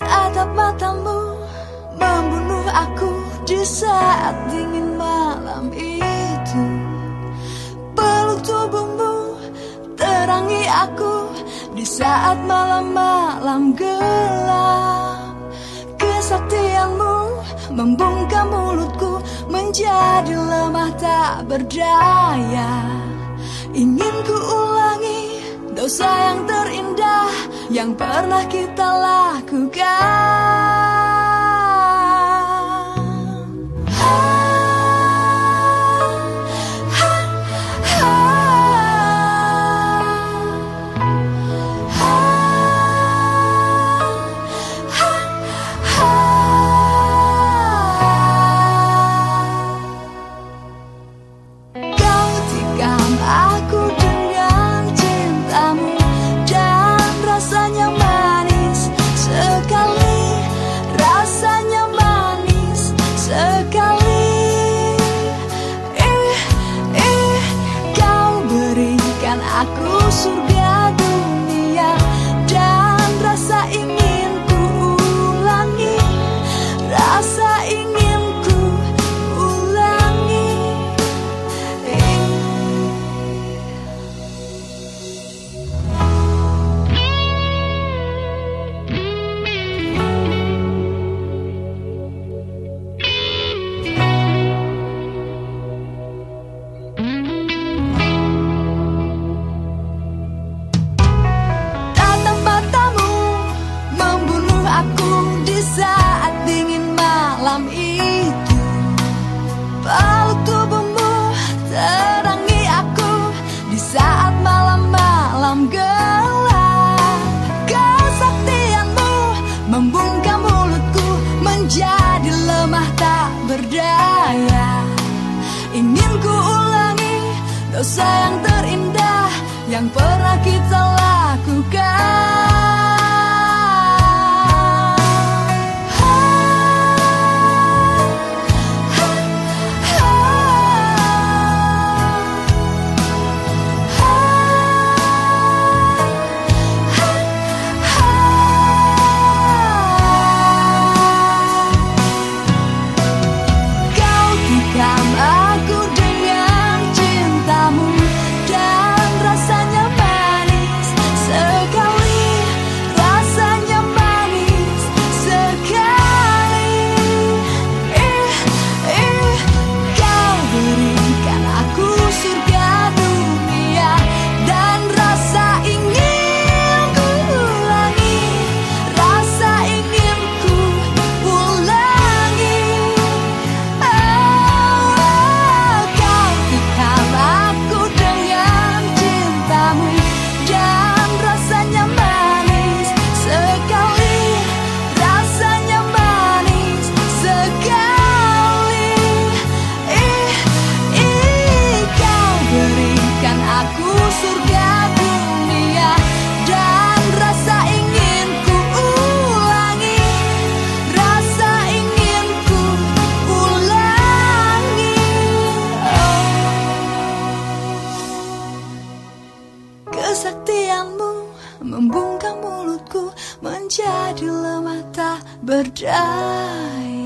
Tatap matamu membunuh aku di saat dingin malam itu. Peluk tubuhmu terangi aku di saat malam-malam gelap. Kesaktianmu membungkam mulutku menjadi lemah tak berdaya. Ingin ku ulangi dosa yang terindah yang pernah kita lakukan susurrar. Ingin ku ulangi dosa yang terindah Yang pernah kita lakukan Kesaktianmu membungkam mulutku menjadi lemah tak berdaya